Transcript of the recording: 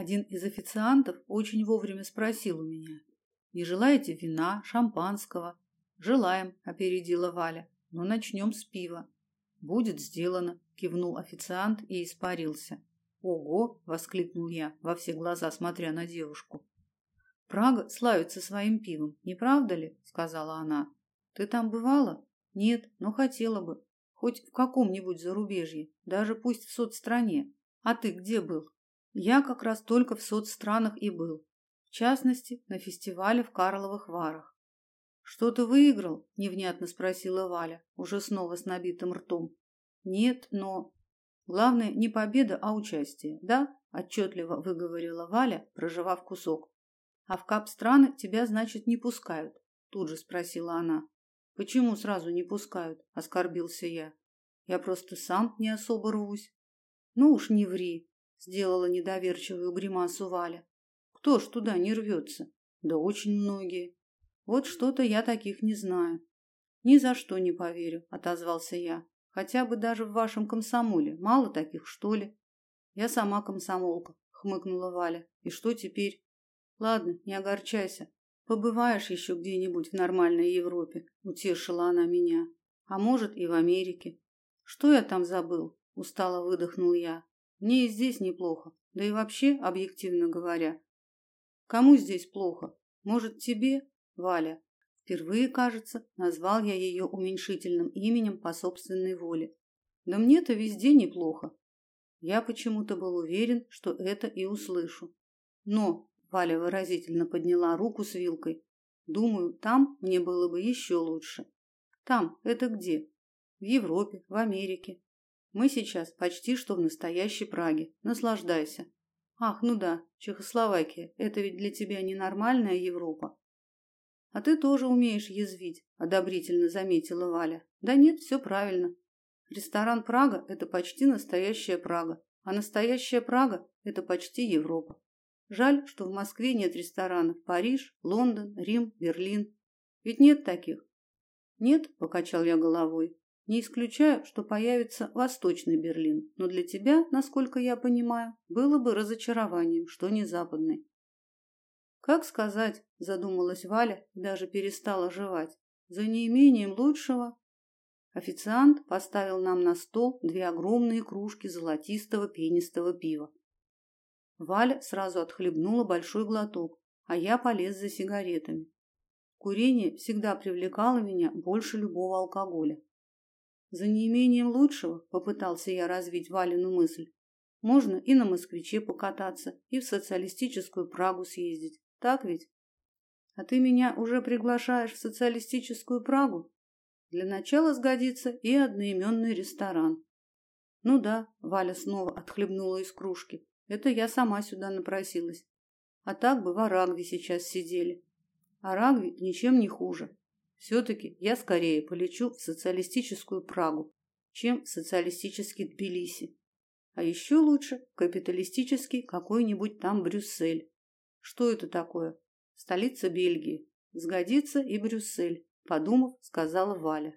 Один из официантов очень вовремя спросил у меня: "Не желаете вина, шампанского?" "Желаем", опередила Валя. "Но начнем с пива". "Будет сделано", кивнул официант и испарился. "Ого!" воскликнул я, во все глаза смотря на девушку. Прага славится своим пивом, не правда ли? сказала она. Ты там бывала? Нет, но хотела бы. Хоть в каком-нибудь зарубежье, даже пусть в соцстране. А ты где был? Я как раз только в соцстранах и был. В частности, на фестивале в Карловых Варах. Что ты выиграл? невнятно спросила Валя, уже снова с набитым ртом. Нет, но главное не победа, а участие. Да? отчетливо выговорила Валя, прожевав кусок. А в кап-страны тебя, значит, не пускают? Тут же спросила она. Почему сразу не пускают? оскорбился я. Я просто сам не особо рвусь. Ну уж не ври, сделала недоверчивую гримасу Валя. Кто ж туда не рвется? Да очень многие. Вот что-то я таких не знаю. Ни за что не поверю, отозвался я. Хотя бы даже в вашем комсомоле мало таких, что ли? Я сама комсомолка, хмыкнула Валя. И что теперь? Ладно, не огорчайся. Побываешь еще где-нибудь в нормальной Европе, утешила она меня. А может, и в Америке. Что я там забыл? устало выдохнул я. Мне и здесь неплохо. Да и вообще, объективно говоря, кому здесь плохо? Может, тебе, Валя? Впервые, кажется, назвал я ее уменьшительным именем по собственной воле. Да мне-то везде неплохо. Я почему-то был уверен, что это и услышу. Но Валя выразительно подняла руку с вилкой. Думаю, там мне было бы еще лучше. Там это где? В Европе, в Америке. Мы сейчас почти что в настоящей Праге. Наслаждайся. Ах, ну да, Чехословакия. Это ведь для тебя ненормальная Европа. А ты тоже умеешь язвить, одобрительно заметила Валя. Да нет, все правильно. Ресторан Прага это почти настоящая Прага, а настоящая Прага это почти Европа. Жаль, что в Москве нет ресторанов. Париж, Лондон, Рим, Берлин. Ведь нет таких. Нет, покачал я головой. Не исключаю, что появится Восточный Берлин, но для тебя, насколько я понимаю, было бы разочарованием, что не западный. Как сказать, задумалась Валя и даже перестала жевать. За неимением лучшего официант поставил нам на стол две огромные кружки золотистого пенистого пива. Валя сразу отхлебнула большой глоток, а я полез за сигаретами. Курение всегда привлекало меня больше любого алкоголя. За неимением лучшего попытался я развить Валину мысль. Можно и на москвиче покататься, и в социалистическую Прагу съездить. Так ведь? А ты меня уже приглашаешь в социалистическую Прагу? Для начала сгодится и одноименный ресторан. Ну да, Валя снова отхлебнула из кружки. Это я сама сюда напросилась. А так бы в Арагве сейчас сидели. Арагви ничем не хуже. Все-таки я скорее полечу в социалистическую Прагу, чем в социалистический Тбилиси. А еще лучше капиталистический какой-нибудь там Брюссель. Что это такое? Столица Бельгии. Сгодится и Брюссель, подумав, сказала Валя.